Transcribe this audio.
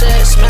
sex, man.